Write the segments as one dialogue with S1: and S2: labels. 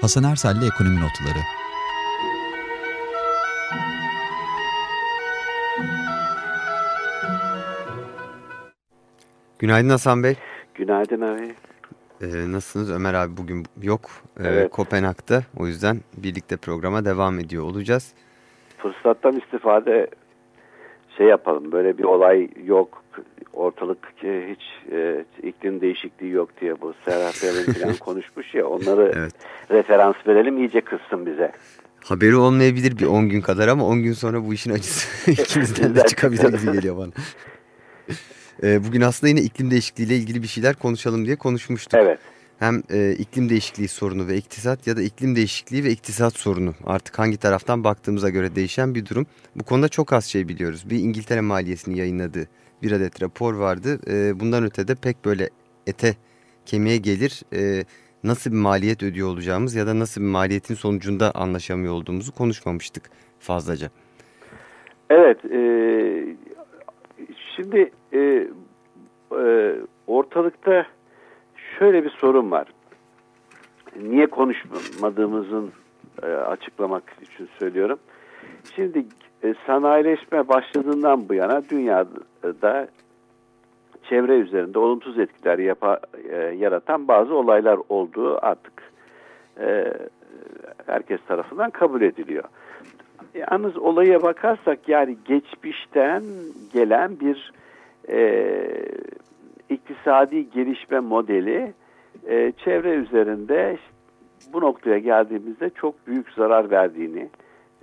S1: Hasan Ersel'le Ekonomi Notları
S2: Günaydın Hasan Bey.
S3: Günaydın abi.
S2: Ee, nasılsınız? Ömer abi bugün yok. Ee, evet. Kopenhag'da. O yüzden birlikte programa devam ediyor olacağız.
S3: Fırsattan istifade şey yapalım. Böyle bir olay yok. Ortalık hiç e, iklim değişikliği yok diye bu Serhat Bey'in falan konuşmuş ya. Onları evet. referans verelim iyice kızsın bize.
S2: Haberi olmayabilir bir 10 gün kadar ama 10 gün sonra bu işin acısı ikimizden de çıkabilir gibi geliyor bana. Ee, bugün aslında yine iklim değişikliği ile ilgili bir şeyler konuşalım diye konuşmuştuk.
S3: Evet.
S2: Hem e, iklim değişikliği sorunu ve iktisat ya da iklim değişikliği ve iktisat sorunu artık hangi taraftan baktığımıza göre değişen bir durum. Bu konuda çok az şey biliyoruz. Bir İngiltere maliyesini yayınladığı bir adet rapor vardı. E, bundan öte de pek böyle ete kemiğe gelir e, nasıl bir maliyet ödüyor olacağımız ya da nasıl bir maliyetin sonucunda anlaşamıyor olduğumuzu konuşmamıştık fazlaca.
S3: Evet, e, Şimdi e, e, ortalıkta şöyle bir sorun var. Niye konuşmadığımızın e, açıklamak için söylüyorum. Şimdi e, sanayileşme başladığından bu yana dünyada çevre üzerinde olumsuz etkiler yapa, e, yaratan bazı olaylar olduğu artık herkes tarafından kabul ediliyor. Yalnız olaya bakarsak yani geçmişten gelen bir iktisadi gelişme modeli e, çevre üzerinde bu noktaya geldiğimizde çok büyük zarar verdiğini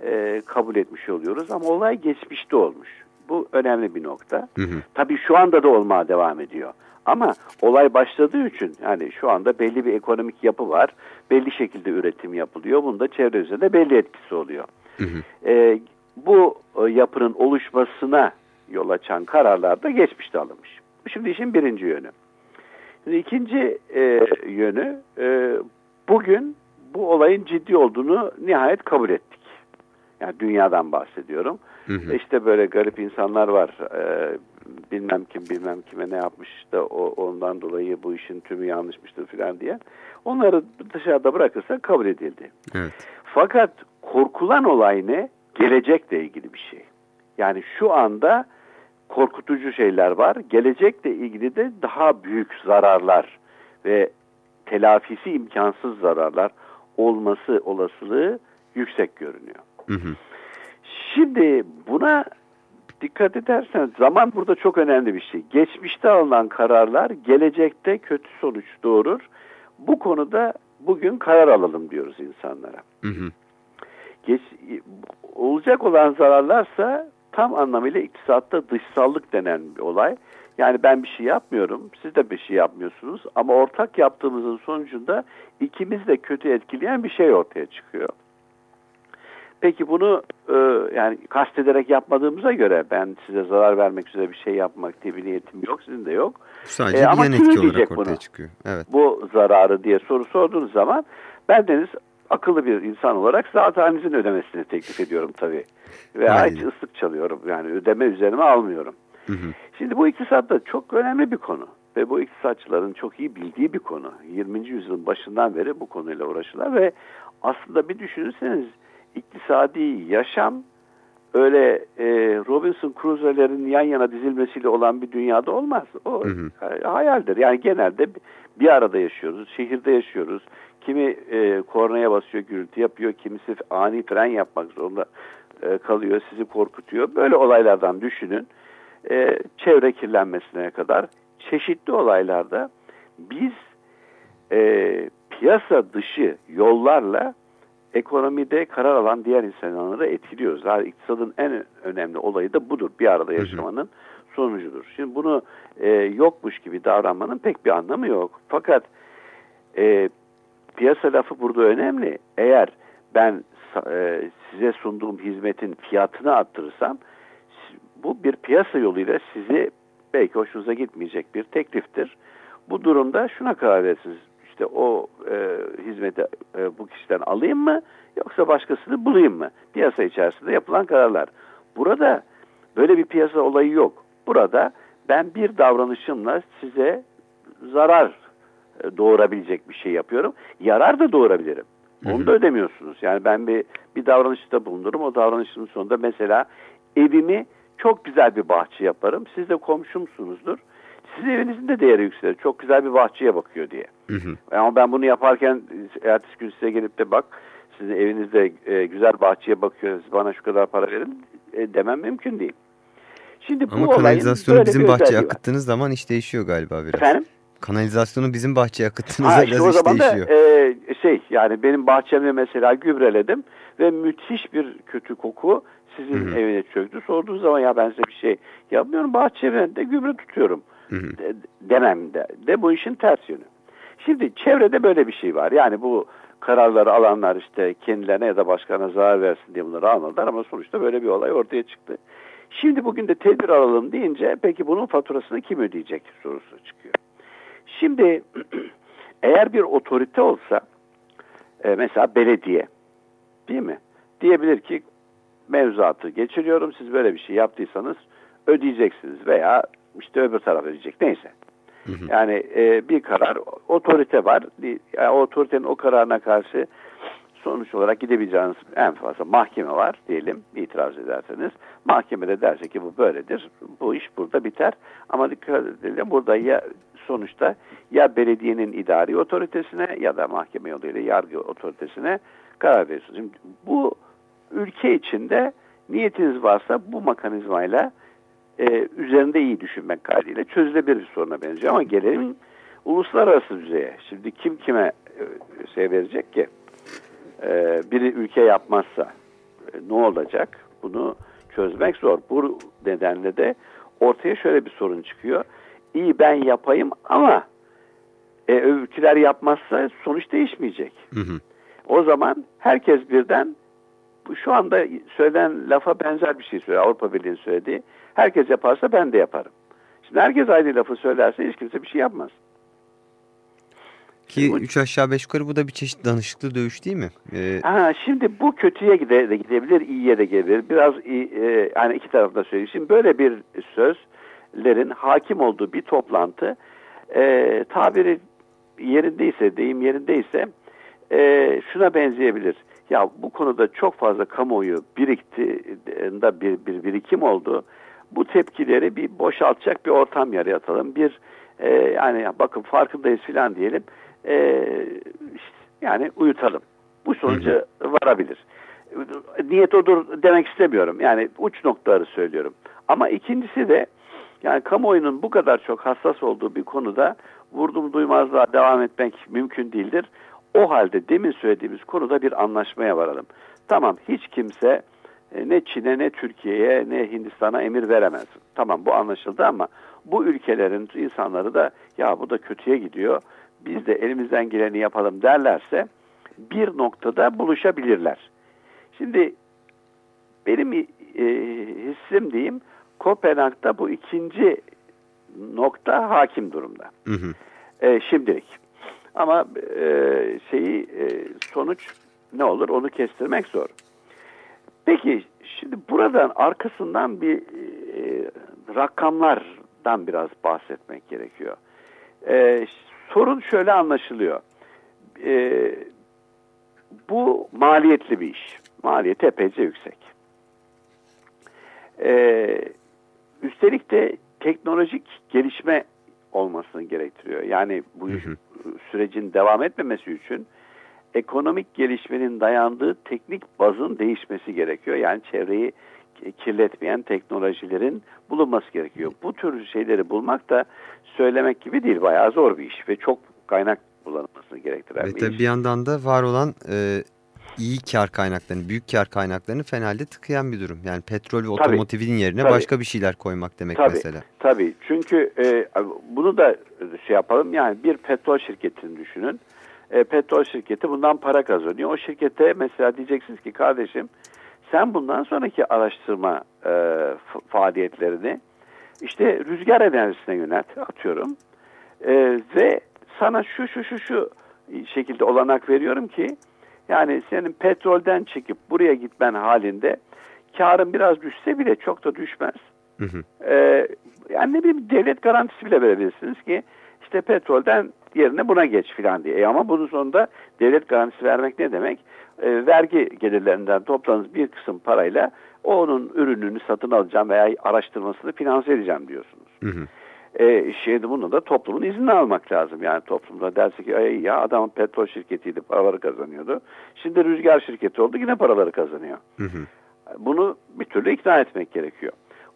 S3: e, kabul etmiş oluyoruz. Ama olay geçmişte olmuş. Bu önemli bir nokta. Hı hı. Tabii şu anda da olmaya devam ediyor. Ama olay başladığı için yani şu anda belli bir ekonomik yapı var. Belli şekilde üretim yapılıyor. Bunda çevre üzerinde belli etkisi oluyor. Hı hı. E, bu e, yapının oluşmasına yol açan kararlar da geçmişte alınmış. Şimdi işin birinci yönü. Şimdi ikinci e, yönü e, bugün bu olayın ciddi olduğunu nihayet kabul ettik. Yani dünyadan bahsediyorum. Hı hı. İşte böyle garip insanlar var. E, bilmem kim bilmem kime ne yapmış da o, ondan dolayı bu işin tümü yanlışmıştır falan diye. Onları dışarıda bırakırsak kabul edildi. Evet. Fakat korkulan olay ne? Gelecekle ilgili bir şey. Yani şu anda korkutucu şeyler var. Gelecekle ilgili de daha büyük zararlar ve telafisi imkansız zararlar olması olasılığı yüksek görünüyor. Hı hı. Şimdi buna dikkat ederseniz zaman burada çok önemli bir şey. Geçmişte alınan kararlar gelecekte kötü sonuç doğurur. Bu konuda bugün karar alalım diyoruz insanlara. Hı hı. Geç, olacak olan zararlarsa tam anlamıyla iktisatta dışsallık denen bir olay. Yani ben bir şey yapmıyorum, siz de bir şey yapmıyorsunuz ama ortak yaptığımızın sonucunda ikimiz de kötü etkileyen bir şey ortaya çıkıyor. Peki bunu e, yani kastederek yapmadığımıza göre ben size zarar vermek üzere bir şey yapmak diye bir niyetim yok, sizin de yok.
S2: Sadece e, ama kim etki olarak bunu, çıkıyor. Evet.
S3: Bu zararı diye soru sorduğunuz zaman ben deniz akıllı bir insan olarak zatenizin ödemesini teklif ediyorum tabii. Ve hiç ıslık çalıyorum. Yani ödeme üzerime almıyorum. Hı hı. Şimdi bu iktisat da çok önemli bir konu. Ve bu iktisatçıların çok iyi bildiği bir konu. 20. yüzyılın başından beri bu konuyla uğraşırlar ve aslında bir düşünürseniz iktisadi yaşam öyle e, Robinson Crusoe'lerin yan yana dizilmesiyle olan bir dünyada olmaz. O hı hı. hayaldir. Yani genelde bir arada yaşıyoruz, şehirde yaşıyoruz. Kimi e, kornaya basıyor, gürültü yapıyor, kimisi ani fren yapmak zorunda e, kalıyor, sizi korkutuyor. Böyle olaylardan düşünün. E, çevre kirlenmesine kadar çeşitli olaylarda biz e, piyasa dışı yollarla ekonomide karar alan diğer insanları etkiliyoruz. Yani iktisadın en önemli olayı da budur. Bir arada yaşamanın sonucudur. Şimdi bunu e, yokmuş gibi davranmanın pek bir anlamı yok. Fakat e, piyasa lafı burada önemli. Eğer ben e, size sunduğum hizmetin fiyatını arttırırsam bu bir piyasa yoluyla sizi belki hoşunuza gitmeyecek bir tekliftir. Bu durumda şuna karar verirsiniz. İşte o e, hizmeti e, bu kişiden alayım mı yoksa başkasını bulayım mı? Piyasa içerisinde yapılan kararlar. Burada böyle bir piyasa olayı yok. Burada ben bir davranışımla size zarar e, doğurabilecek bir şey yapıyorum. Yarar da doğurabilirim. Onu da ödemiyorsunuz. Yani ben bir bir davranışta bulunurum. O davranışın sonunda mesela evimi çok güzel bir bahçe yaparım. Siz de komşumsunuzdur. Sizin evinizin de değeri yükselir. Çok güzel bir bahçeye bakıyor diye.
S2: Hı hı.
S3: Ama ben bunu yaparken ertesi gün size gelip de bak sizin evinizde e, güzel bahçeye bakıyoruz. Bana şu kadar para verin e, demem mümkün değil.
S2: Şimdi bu Ama kanalizasyonu bizim bahçeye akıttığınız zaman iş değişiyor galiba biraz.
S3: Efendim?
S2: Kanalizasyonu bizim bahçeye akıttığınızda ha, işte biraz
S3: o zaman
S2: değişiyor.
S3: Da, e, şey yani benim bahçemi mesela gübreledim ve müthiş bir kötü koku sizin Hı -hı. evine çöktü. Sorduğu zaman ya ben size bir şey yapmıyorum bahçeme de gübre tutuyorum. Hı -hı. De, demem de, de bu işin ters yönü. Şimdi çevrede böyle bir şey var. Yani bu kararları alanlar işte kendilerine ya da başkana zarar versin diye bunları almadılar ama sonuçta böyle bir olay ortaya çıktı. Şimdi bugün de tedbir alalım deyince peki bunun faturasını kim ödeyecek sorusu çıkıyor. Şimdi eğer bir otorite olsa e, mesela belediye değil mi? Diyebilir ki mevzuatı geçiriyorum siz böyle bir şey yaptıysanız ödeyeceksiniz veya işte öbür taraf ödeyecek neyse. Yani e, bir karar otorite var. Yani otoritenin o kararına karşı sonuç olarak gidebileceğiniz en fazla mahkeme var diyelim itiraz ederseniz. Mahkemede derse ki bu böyledir. Bu iş burada biter. Ama dikkat edelim burada ya sonuçta ya belediyenin idari otoritesine ya da mahkeme yoluyla yargı otoritesine karar veriyorsunuz. Şimdi bu ülke içinde niyetiniz varsa bu mekanizmayla e, üzerinde iyi düşünmek kaydıyla çözülebilir bir soruna benziyor. Ama gelelim uluslararası düzeye. Şimdi kim kime e, şey verecek ki? E, biri ülke yapmazsa e, ne olacak? Bunu çözmek zor. Bu nedenle de ortaya şöyle bir sorun çıkıyor. İyi ben yapayım ama e, ülkeler yapmazsa sonuç değişmeyecek. Hı hı. O zaman herkes birden şu anda söylenen lafa benzer bir şey söylüyor. Avrupa Birliği'nin söylediği. Herkes yaparsa ben de yaparım. Şimdi herkes aynı lafı söylerse hiç kimse bir şey yapmaz.
S2: Ki bu, üç aşağı beş yukarı bu da bir çeşit danışıklı dövüş değil mi?
S3: Ee... Ha, şimdi bu kötüye gide, de gidebilir, iyiye de gidebilir. Biraz e, yani iki tarafta söyleyeyim. Şimdi böyle bir sözlerin hakim olduğu bir toplantı e, tabiri yerindeyse, deyim yerindeyse e, şuna benzeyebilir. Ya bu konuda çok fazla kamuoyu birikti, da bir, bir birikim oldu bu tepkileri bir boşaltacak bir ortam yaratalım. Bir e, yani bakın farkındayız filan diyelim. E, yani uyutalım. Bu sonuca hı hı. varabilir. Niyet odur demek istemiyorum. Yani uç noktaları söylüyorum. Ama ikincisi de yani kamuoyunun bu kadar çok hassas olduğu bir konuda vurdum duymazlığa devam etmek mümkün değildir. O halde demin söylediğimiz konuda bir anlaşmaya varalım. Tamam hiç kimse e, ne Çin'e ne Türkiye'ye ne Hindistan'a emir veremez. Tamam bu anlaşıldı ama bu ülkelerin insanları da ya bu da kötüye gidiyor biz de elimizden geleni yapalım derlerse bir noktada buluşabilirler. Şimdi benim e, hissim diyeyim Kopenhag'da bu ikinci nokta hakim durumda. Hı hı. E, şimdilik. Ama e, şeyi e, sonuç ne olur onu kestirmek zor. Peki şimdi buradan arkasından bir e, rakamlardan biraz bahsetmek gerekiyor. E, sorun şöyle anlaşılıyor. E, bu maliyetli bir iş. Maliyet epeyce yüksek. E, üstelik de teknolojik gelişme olmasını gerektiriyor. Yani bu hı hı. sürecin devam etmemesi için ekonomik gelişmenin dayandığı teknik bazın değişmesi gerekiyor. Yani çevreyi kirletmeyen teknolojilerin bulunması gerekiyor. Bu tür şeyleri bulmak da söylemek gibi değil. Bayağı zor bir iş ve çok kaynak kullanılmasını gerektiren
S2: ve
S3: bir
S2: iş. Bir yandan da var olan e, iyi kar kaynaklarını, büyük kar kaynaklarını fenalde tıkayan bir durum. Yani petrol ve otomotivin yerine tabii, başka bir şeyler koymak demek
S3: tabii,
S2: mesela.
S3: Tabii. Çünkü e, bunu da şey yapalım. Yani bir petrol şirketini düşünün e, petrol şirketi bundan para kazanıyor. O şirkete mesela diyeceksiniz ki kardeşim sen bundan sonraki araştırma e, faaliyetlerini işte rüzgar enerjisine yönelt atıyorum e, ve sana şu şu şu şu şekilde olanak veriyorum ki yani senin petrolden çekip buraya gitmen halinde karın biraz düşse bile çok da düşmez. Hı hı. E, yani ne bileyim devlet garantisi bile verebilirsiniz ki İşte petrolden yerine buna geç filan diye. E ama bunun sonunda devlet garantisi vermek ne demek? E, vergi gelirlerinden topladığınız bir kısım parayla onun ürününü satın alacağım veya araştırmasını finanse edeceğim diyorsunuz. Hı hı. E, şeyde bunu da toplumun izni almak lazım. Yani toplumda derse ki Ay, ya adam petrol şirketiydi paraları kazanıyordu. Şimdi rüzgar şirketi oldu yine paraları kazanıyor. Hı hı. Bunu bir türlü ikna etmek gerekiyor.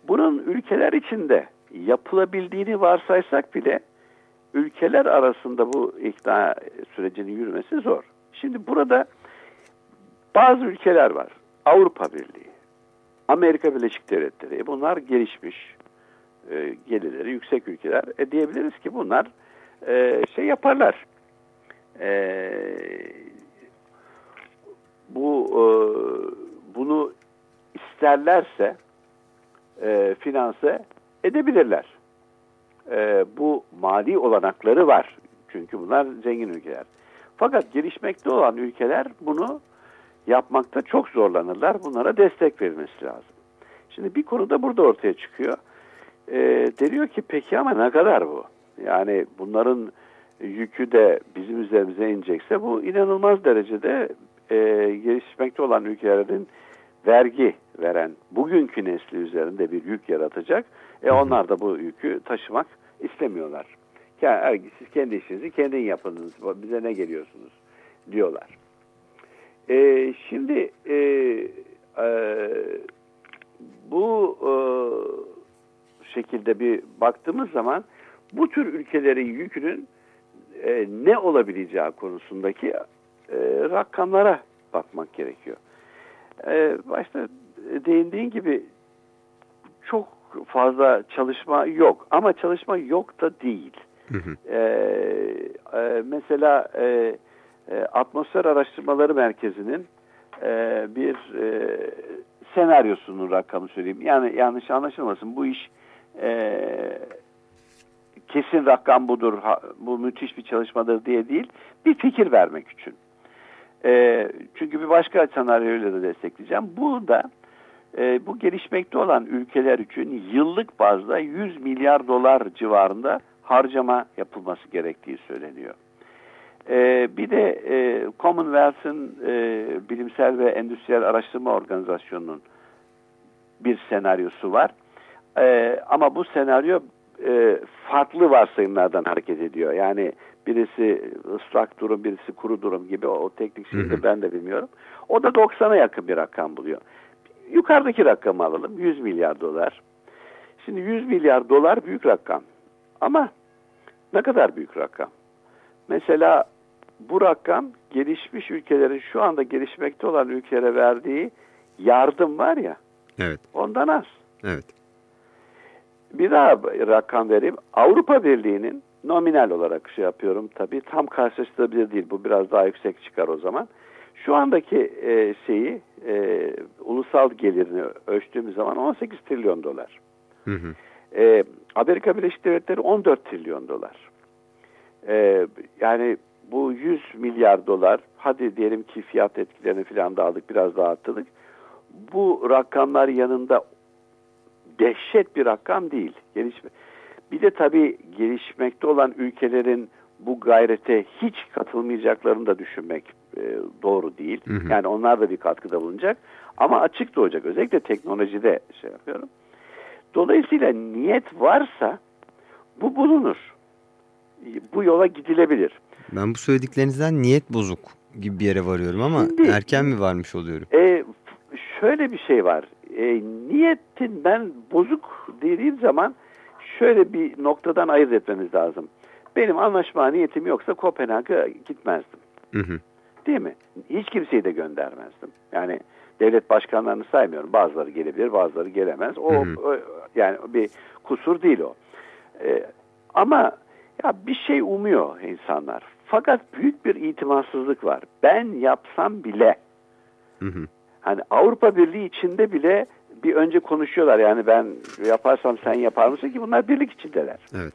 S3: Bunun ülkeler içinde yapılabildiğini varsaysak bile ülkeler arasında bu ikna sürecinin yürümesi zor. Şimdi burada bazı ülkeler var. Avrupa Birliği, Amerika Birleşik Devletleri. E bunlar gelişmiş, e, gelirleri yüksek ülkeler. E diyebiliriz ki bunlar e, şey yaparlar. E, bu e, bunu isterlerse e, finanse edebilirler. E, bu mali olanakları var. Çünkü bunlar zengin ülkeler. Fakat gelişmekte olan ülkeler bunu yapmakta çok zorlanırlar. Bunlara destek verilmesi lazım. Şimdi bir konu da burada ortaya çıkıyor. E, deniyor ki peki ama ne kadar bu? Yani bunların yükü de bizim üzerimize inecekse bu inanılmaz derecede e, gelişmekte olan ülkelerin vergi veren bugünkü nesli üzerinde bir yük yaratacak. E onlar da bu yükü taşımak istemiyorlar. Yani siz kendi işinizi kendin yapınız. Bize ne geliyorsunuz diyorlar. E, şimdi e, e, bu e, şekilde bir baktığımız zaman bu tür ülkelerin yükünün e, ne olabileceği konusundaki e, rakamlara bakmak gerekiyor. E, başta değindiğin gibi çok fazla çalışma yok ama çalışma yok da değil. Hı hı. E, e, mesela e, e, Atmosfer Araştırmaları Merkezi'nin e, bir e, senaryosunun rakamı söyleyeyim. Yani yanlış anlaşılmasın bu iş e, kesin rakam budur, bu müthiş bir çalışmadır diye değil, bir fikir vermek için. Çünkü bir başka senaryoyla da destekleyeceğim. Bu da bu gelişmekte olan ülkeler için yıllık bazda 100 milyar dolar civarında harcama yapılması gerektiği söyleniyor. E, bir de e, Commonwealth'ın e, Bilimsel ve Endüstriyel Araştırma Organizasyonu'nun bir senaryosu var. E, ama bu senaryo e, farklı varsayımlardan hareket ediyor. Yani birisi ıslak durum, birisi kuru durum gibi o teknik şeyi de ben de bilmiyorum. O da 90'a yakın bir rakam buluyor. Yukarıdaki rakamı alalım. 100 milyar dolar. Şimdi 100 milyar dolar büyük rakam. Ama ne kadar büyük rakam? Mesela bu rakam gelişmiş ülkelerin şu anda gelişmekte olan ülkelere verdiği yardım var ya.
S2: Evet.
S3: Ondan az.
S2: Evet.
S3: Bir daha rakam vereyim. Avrupa Birliği'nin nominal olarak şey yapıyorum tabii tam karşılaştırabilir değil. Bu biraz daha yüksek çıkar o zaman. Şu andaki e, şeyi e, ulusal gelirini ölçtüğümüz zaman 18 trilyon dolar. Hı hı. E, Amerika Birleşik Devletleri 14 trilyon dolar. E, yani bu 100 milyar dolar hadi diyelim ki fiyat etkilerini falan da aldık biraz daha arttırdık. Bu rakamlar yanında dehşet bir rakam değil. Gelişme. Bir de tabii gelişmekte olan ülkelerin bu gayrete hiç katılmayacaklarını da düşünmek e, doğru değil. Hı hı. Yani onlar da bir katkıda bulunacak. Ama açık da olacak. Özellikle teknolojide şey yapıyorum. Dolayısıyla niyet varsa bu bulunur. Bu yola gidilebilir.
S2: Ben bu söylediklerinizden niyet bozuk gibi bir yere varıyorum ama Şimdi, erken mi varmış oluyorum?
S3: E, şöyle bir şey var. E, niyetin ben bozuk dediğim zaman şöyle bir noktadan ayırt etmemiz lazım. Benim anlaşma niyetim yoksa Kopenhag'a gitmezdim. Hı hı. Değil mi? Hiç kimseyi de göndermezdim. Yani devlet başkanlarını saymıyorum. Bazıları gelebilir, bazıları gelemez. O, hı hı. o yani bir kusur değil o. Ee, ama ya bir şey umuyor insanlar. Fakat büyük bir itimarsızlık var. Ben yapsam bile hı hı. hani Avrupa Birliği içinde bile bir önce konuşuyorlar. Yani ben yaparsam sen yapar mısın ki bunlar birlik içindeler.
S2: Evet.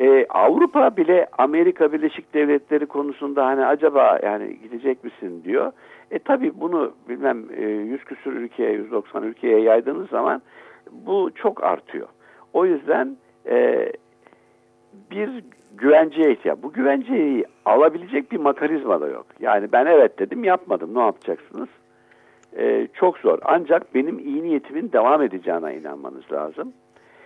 S3: Ee, Avrupa bile Amerika Birleşik Devletleri konusunda hani acaba yani gidecek misin diyor. E tabi bunu bilmem 100 e, küsur ülkeye 190 ülkeye yaydığınız zaman bu çok artıyor. O yüzden e, bir güvenceye ihtiyaç. Bu güvenceyi alabilecek bir mekanizma da yok. Yani ben evet dedim yapmadım ne yapacaksınız? Ee, çok zor. Ancak benim iyi niyetimin devam edeceğine inanmanız lazım.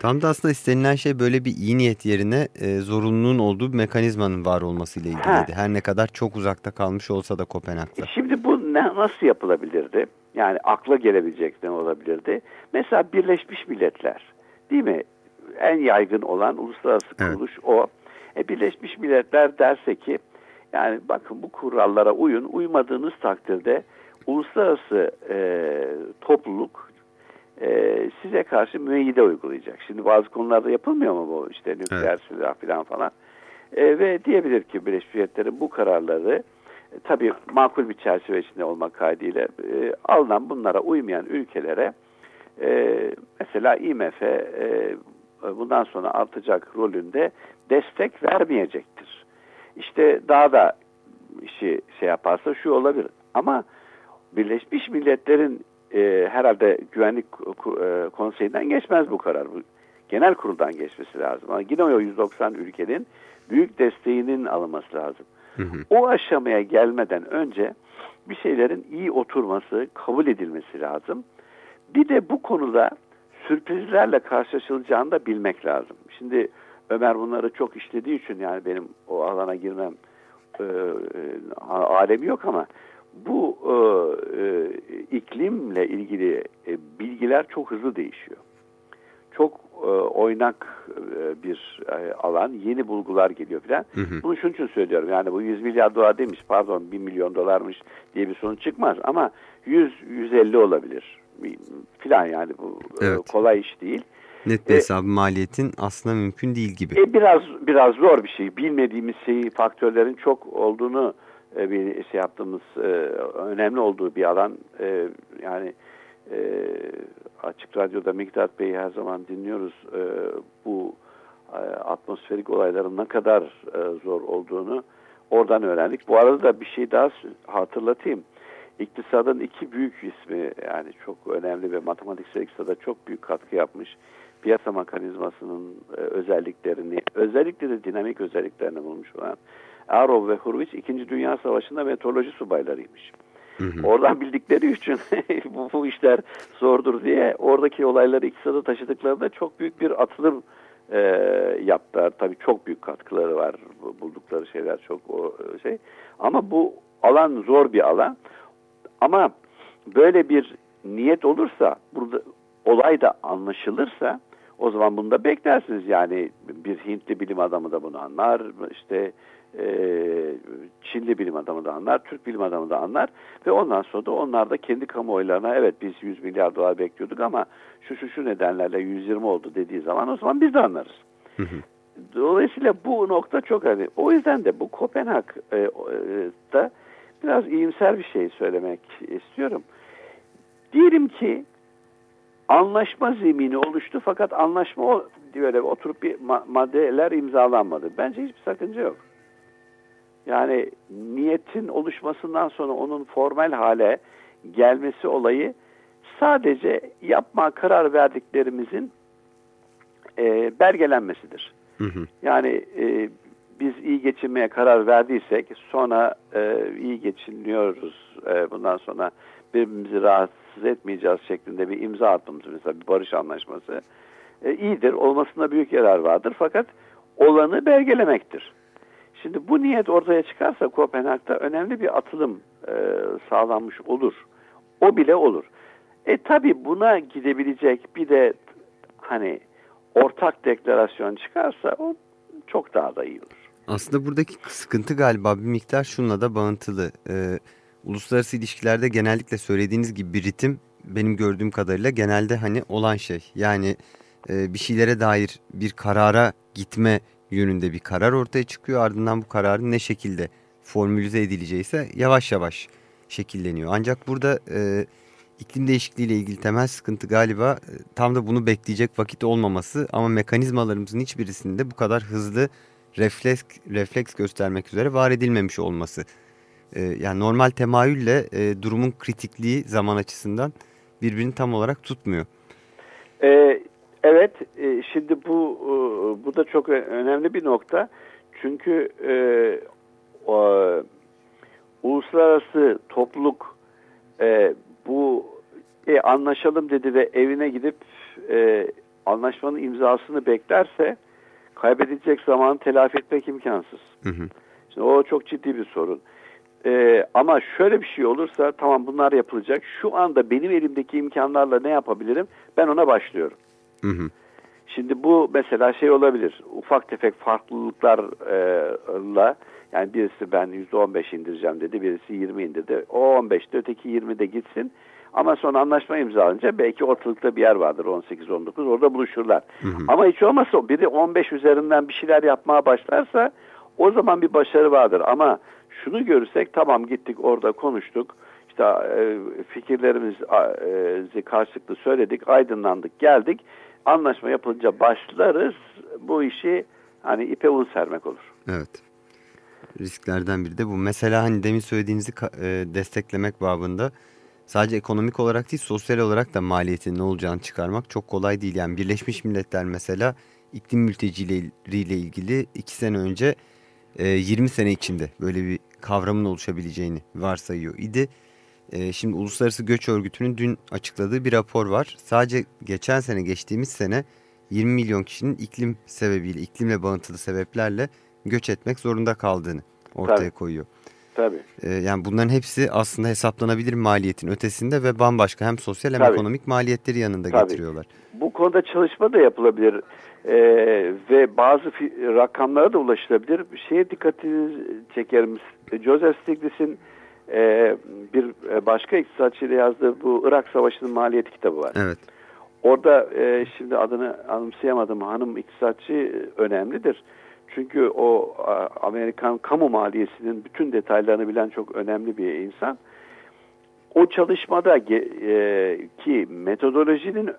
S2: Tam da aslında istenilen şey böyle bir iyi niyet yerine e, zorunluluğun olduğu bir mekanizmanın var olmasıyla ilgiliydi. Her ne kadar çok uzakta kalmış olsa da Kopenhag'da.
S3: Şimdi bu ne, nasıl yapılabilirdi? Yani akla gelebilecek ne olabilirdi? Mesela Birleşmiş Milletler değil mi? En yaygın olan uluslararası evet. kuruluş o. E, Birleşmiş Milletler derse ki yani bakın bu kurallara uyun. Uymadığınız takdirde uluslararası e, topluluk e, size karşı müeyyide uygulayacak. Şimdi bazı konularda yapılmıyor mu bu işte nükleer evet. silah falan falan. E, ve diyebilir ki Birleşmiş Milletler'in bu kararları e, tabii makul bir çerçeve içinde olmak kaydıyla e, alınan bunlara uymayan ülkelere e, mesela IMF e, bundan sonra artacak rolünde destek vermeyecektir. İşte daha da işi şey yaparsa şu olabilir. Ama Birleşmiş Milletler'in e, herhalde Güvenlik e, Konseyi'nden geçmez bu karar. Bu, genel kuruldan geçmesi lazım. Ama yine o 190 ülkenin büyük desteğinin alınması lazım. Hı hı. O aşamaya gelmeden önce bir şeylerin iyi oturması, kabul edilmesi lazım. Bir de bu konuda sürprizlerle karşılaşılacağını da bilmek lazım. Şimdi Ömer bunları çok işlediği için yani benim o alana girmem e, e, alemi yok ama bu e, e, iklimle ilgili e, bilgiler çok hızlı değişiyor. Çok e, oynak e, bir e, alan, yeni bulgular geliyor filan. Bunu şunun için söylüyorum. Yani bu 100 milyar dolar demiş, pardon 1 milyon dolarmış diye bir sonuç çıkmaz. Ama 100-150 olabilir filan yani bu e, evet. kolay iş değil.
S2: Net bir e, hesabı maliyetin aslında mümkün değil gibi.
S3: E, biraz biraz zor bir şey. Bilmediğimiz şeyi faktörlerin çok olduğunu e, bir şey yaptığımız e, önemli olduğu bir alan. E, yani e, Açık Radyo'da Miktat Bey'i her zaman dinliyoruz. E, bu e, atmosferik olayların ne kadar e, zor olduğunu oradan öğrendik. Bu arada da bir şey daha hatırlatayım. İktisadın iki büyük ismi yani çok önemli ve matematiksel iktisada çok büyük katkı yapmış. Piyasa mekanizmasının e, özelliklerini, özellikle de dinamik özelliklerini bulmuş olan Arov ve Hurwitz 2. Dünya Savaşı'nda meteoroloji subaylarıymış. Hı hı. Oradan bildikleri için bu, bu işler zordur diye oradaki olayları iktisada taşıdıklarında çok büyük bir atılım e, yaptılar. Tabii çok büyük katkıları var. Buldukları şeyler çok o e, şey. Ama bu alan zor bir alan. Ama böyle bir niyet olursa, burada olay da anlaşılırsa o zaman bunu da beklersiniz. Yani bir Hintli bilim adamı da bunu anlar. İşte e, Çinli bilim adamı da anlar, Türk bilim adamı da anlar ve ondan sonra da onlar da kendi kamuoylarına evet biz 100 milyar dolar bekliyorduk ama şu şu şu nedenlerle 120 oldu dediği zaman o zaman biz de anlarız. Dolayısıyla bu nokta çok önemli. O yüzden de bu Kopenhag'da e, biraz iyimser bir şey söylemek istiyorum. Diyelim ki anlaşma zemini oluştu fakat anlaşma böyle oturup bir maddeler imzalanmadı. Bence hiçbir sakınca yok. Yani niyetin oluşmasından sonra onun formal hale gelmesi olayı sadece yapma karar verdiklerimizin e, belgelenmesidir. Hı hı. Yani e, biz iyi geçinmeye karar verdiysek sonra e, iyi geçiniyoruz e, bundan sonra birbirimizi rahatsız etmeyeceğiz şeklinde bir imza attığımız mesela bir barış anlaşması e, iyidir. Olmasında büyük yarar vardır fakat olanı belgelemektir. Şimdi bu niyet ortaya çıkarsa Kopenhag'da önemli bir atılım e, sağlanmış olur. O bile olur. E tabi buna gidebilecek bir de hani ortak deklarasyon çıkarsa o çok daha da iyi olur.
S2: Aslında buradaki sıkıntı galiba bir miktar şunla da bağıntılı. Ee, uluslararası ilişkilerde genellikle söylediğiniz gibi bir ritim benim gördüğüm kadarıyla genelde hani olan şey. Yani e, bir şeylere dair bir karara gitme yönünde bir karar ortaya çıkıyor. Ardından bu kararın ne şekilde formülize edileceği ise yavaş yavaş şekilleniyor. Ancak burada e, iklim değişikliği ile ilgili temel sıkıntı galiba e, tam da bunu bekleyecek vakit olmaması ama mekanizmalarımızın hiçbirisinde bu kadar hızlı refleks, refleks göstermek üzere var edilmemiş olması. E, yani normal temayülle e, durumun kritikliği zaman açısından birbirini tam olarak tutmuyor.
S3: E, Evet, e, şimdi bu e, bu da çok önemli bir nokta. Çünkü e, o, uluslararası topluluk e, bu e, anlaşalım dedi ve evine gidip e, anlaşmanın imzasını beklerse kaybedilecek zamanı telafi etmek imkansız. Hı hı. Şimdi o çok ciddi bir sorun. Ee, ama şöyle bir şey olursa tamam bunlar yapılacak. Şu anda benim elimdeki imkanlarla ne yapabilirim? Ben ona başlıyorum. Hı hı. Şimdi bu mesela şey olabilir. Ufak tefek farklılıklarla yani birisi ben %15 indireceğim dedi, birisi 20 indirdi. O 15'te öteki 20'de gitsin. Ama sonra anlaşma imzalanınca belki ortalıkta bir yer vardır 18-19 orada buluşurlar. Hı hı. Ama hiç olmazsa biri 15 üzerinden bir şeyler yapmaya başlarsa o zaman bir başarı vardır. Ama şunu görürsek tamam gittik orada konuştuk. İşte e, fikirlerimizi karşılıklı söyledik, aydınlandık, geldik. Anlaşma yapılınca başlarız. Bu işi hani ipe un sermek olur.
S2: Evet. Risklerden biri de bu. Mesela hani demin söylediğinizi e, desteklemek babında sadece ekonomik olarak değil sosyal olarak da maliyetin ne olacağını çıkarmak çok kolay değil. Yani Birleşmiş Milletler mesela iklim mültecileriyle ilgili iki sene önce 20 sene içinde böyle bir kavramın oluşabileceğini varsayıyor idi. Şimdi Uluslararası Göç Örgütü'nün dün açıkladığı bir rapor var. Sadece geçen sene geçtiğimiz sene 20 milyon kişinin iklim sebebiyle, iklimle bağıntılı sebeplerle göç etmek zorunda kaldığını ortaya Tabii. koyuyor.
S3: Tabii.
S2: Yani bunların hepsi aslında hesaplanabilir maliyetin ötesinde ve bambaşka hem sosyal hem Tabii. ekonomik maliyetleri yanında Tabii. getiriyorlar.
S3: Bu konuda çalışma da yapılabilir e, ve bazı rakamlara da ulaşılabilir. Şeye dikkatinizi çekerim. Joseph Stiglitz'in e, bir e, başka iktisatçıyla yazdığı bu Irak Savaşı'nın maliyeti kitabı var.
S2: Evet.
S3: Orada e, şimdi adını anımsayamadım hanım iktisatçı önemlidir. Çünkü o Amerikan kamu maliyesinin bütün detaylarını bilen çok önemli bir insan. O çalışmada e, ki metodolojinin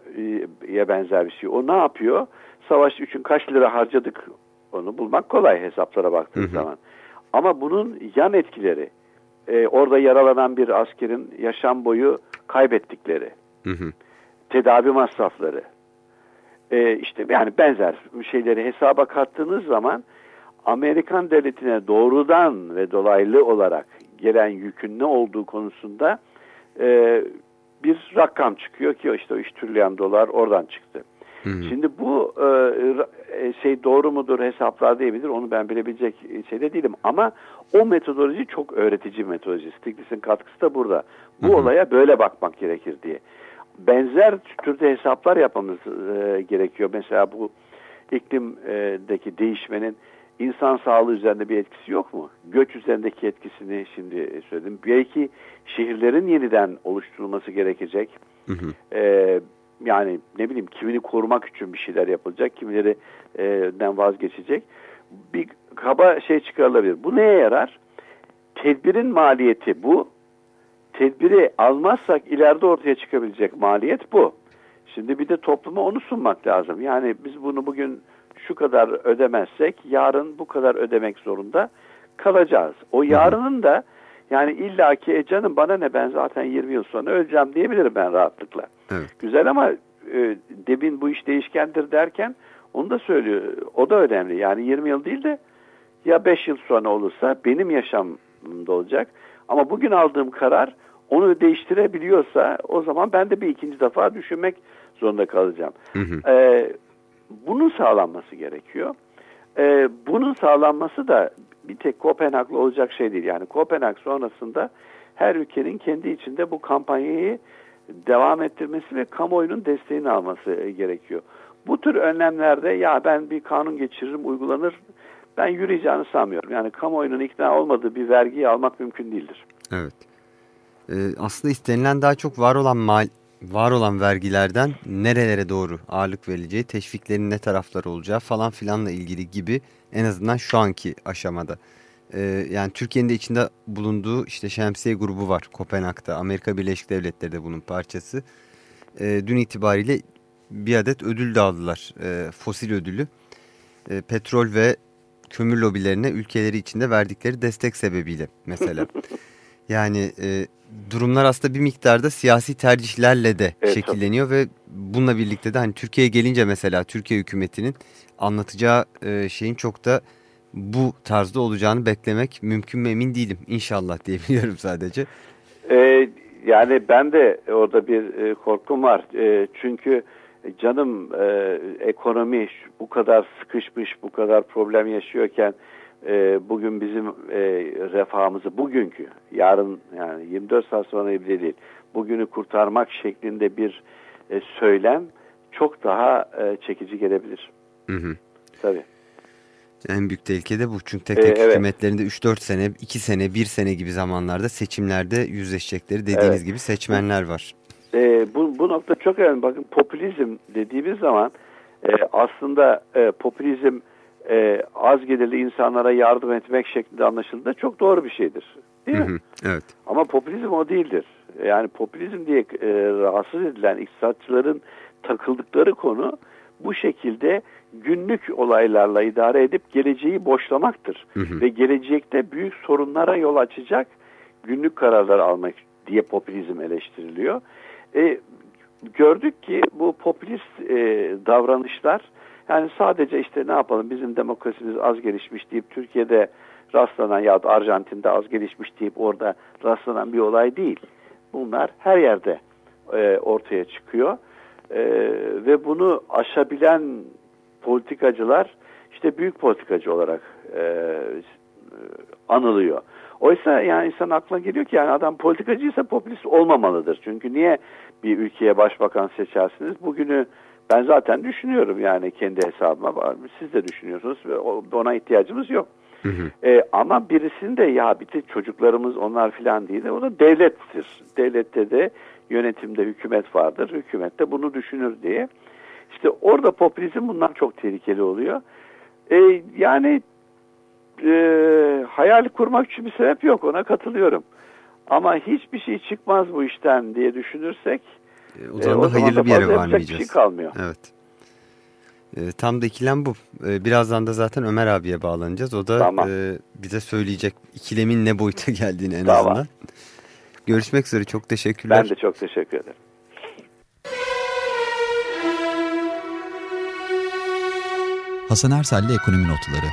S3: e, benzer bir şey. O ne yapıyor? Savaş için kaç lira harcadık onu bulmak kolay hesaplara baktığın zaman. Ama bunun yan etkileri, e, orada yaralanan bir askerin yaşam boyu kaybettikleri, hı hı. tedavi masrafları, e, işte yani benzer şeyleri hesaba kattığınız zaman Amerikan devletine doğrudan ve dolaylı olarak gelen yükün ne olduğu konusunda e, bir rakam çıkıyor ki işte 3 trilyon dolar oradan çıktı. Hmm. Şimdi bu e, e, şey doğru mudur hesaplar diyebilir onu ben bilebilecek şeyde değilim ama o metodoloji çok öğretici metodoloji. Stiglitz'in katkısı da burada. Bu hmm. olaya böyle bakmak gerekir diye. Benzer türde hesaplar yapmamız e, gerekiyor. Mesela bu iklimdeki değişmenin insan sağlığı üzerinde bir etkisi yok mu? Göç üzerindeki etkisini şimdi söyledim. Belki şehirlerin yeniden oluşturulması gerekecek. Hı hı. Ee, yani ne bileyim kimini korumak için bir şeyler yapılacak, kimilerinden vazgeçecek. Bir kaba şey çıkarılabilir. Bu neye yarar? Tedbirin maliyeti bu. Tedbiri almazsak ileride ortaya çıkabilecek maliyet bu. Şimdi bir de topluma onu sunmak lazım. Yani biz bunu bugün şu kadar ödemezsek yarın bu kadar ödemek zorunda kalacağız. O yarının da yani illaki e canım bana ne ben zaten 20 yıl sonra öleceğim diyebilirim ben rahatlıkla. Evet. Güzel ama e, Debin bu iş değişkendir derken onu da söylüyor. O da önemli. Yani 20 yıl değil de ya 5 yıl sonra olursa benim yaşamımda olacak. Ama bugün aldığım karar onu değiştirebiliyorsa o zaman ben de bir ikinci defa düşünmek zorunda kalacağım. Hı hı. Ee, bunun sağlanması gerekiyor. Ee, bunun sağlanması da bir tek Kopenhag'la olacak şey değil. Yani Kopenhag sonrasında her ülkenin kendi içinde bu kampanyayı devam ettirmesi ve kamuoyunun desteğini alması gerekiyor. Bu tür önlemlerde ya ben bir kanun geçiririm uygulanır ben yürüyeceğini sanmıyorum. Yani kamuoyunun ikna olmadığı bir vergiyi almak mümkün değildir.
S2: Evet. Ee, aslında istenilen daha çok var olan mal, var olan vergilerden nerelere doğru ağırlık verileceği, teşviklerin ne tarafları olacağı falan filanla ilgili gibi en azından şu anki aşamada. Ee, yani Türkiye'nin de içinde bulunduğu işte şemsiye grubu var Kopenhag'da. Amerika Birleşik Devletleri de bunun parçası. Ee, dün itibariyle bir adet ödül dağıldılar. Ee, fosil ödülü. Ee, petrol ve kömür lobilerine ülkeleri içinde verdikleri destek sebebiyle mesela. Yani e, durumlar aslında bir miktarda siyasi tercihlerle de
S3: Evet,
S2: şekilleniyor ve bununla birlikte de hani Türkiye'ye gelince mesela Türkiye hükümetinin anlatacağı e, şeyin çok da bu tarzda olacağını beklemek mümkün mü emin değilim. İnşallah diyebiliyorum sadece.
S3: Ee, yani ben de orada bir e, korkum var. E, çünkü canım e, ekonomi bu kadar sıkışmış, bu kadar problem yaşıyorken e, bugün bizim e, refahımızı bugünkü, yarın yani 24 saat sonra bile değil, bugünü kurtarmak şeklinde bir e, söylem çok daha e, çekici gelebilir.
S2: Hı hı.
S3: Tabii.
S2: En büyük tehlike de bu. Çünkü tek
S3: Ee,
S2: tek
S3: evet.
S2: hükümetlerinde 3-4 sene, 2 sene, 1 sene gibi zamanlarda seçimlerde yüzleşecekleri dediğiniz
S3: Evet.
S2: gibi seçmenler var.
S3: E, bu, bu nokta çok önemli. Bakın popülizm dediğimiz zaman e, aslında e, popülizm e, az gelirli insanlara yardım etmek şeklinde anlaşıldığında çok doğru bir şeydir. Değil
S2: Hı
S3: mi?
S2: hı, Evet.
S3: Ama popülizm o değildir. Yani popülizm diye e, rahatsız edilen iktisatçıların takıldıkları konu bu şekilde günlük olaylarla idare edip geleceği boşlamaktır.
S2: Hı hı.
S3: Ve gelecekte büyük sorunlara yol açacak günlük kararlar almak diye popülizm eleştiriliyor. E, gördük ki bu popülist e, davranışlar yani sadece işte ne yapalım bizim demokrasimiz az gelişmiş deyip Türkiye'de rastlanan ya da Arjantin'de az gelişmiş deyip orada rastlanan bir olay değil. Bunlar her yerde e, ortaya çıkıyor. E, ve bunu aşabilen politikacılar işte büyük politikacı olarak e, anılıyor. Oysa yani insan aklına geliyor ki yani adam politikacıysa popülist olmamalıdır. Çünkü niye bir ülkeye başbakan seçersiniz? Bugünü ben zaten düşünüyorum yani kendi hesabıma var. Siz de düşünüyorsunuz ve ona ihtiyacımız yok.
S2: Hı hı.
S3: E, ama birisinin de ya bir de çocuklarımız onlar filan değil de o da devlettir. Devlette de yönetimde hükümet vardır. Hükümet de bunu düşünür diye. İşte orada popülizm bundan çok tehlikeli oluyor. E, yani e, hayal kurmak için bir sebep yok ona katılıyorum. Ama hiçbir şey çıkmaz bu işten diye düşünürsek
S2: E, o
S3: e,
S2: zaman da
S3: zaman
S2: hayırlı
S3: da
S2: bir yere
S3: yapacak bir
S2: varmayacağız.
S3: şey kalmıyor.
S2: Evet. E, tam da ikilem bu. E, birazdan da zaten Ömer abiye bağlanacağız. O da
S3: Tamam.
S2: e, bize söyleyecek ikilemin ne boyuta geldiğini en
S3: Tamam.
S2: azından. Görüşmek üzere. Çok teşekkürler.
S3: Ben de çok teşekkür ederim.
S1: Hasan Ersel'le Ekonomi Notları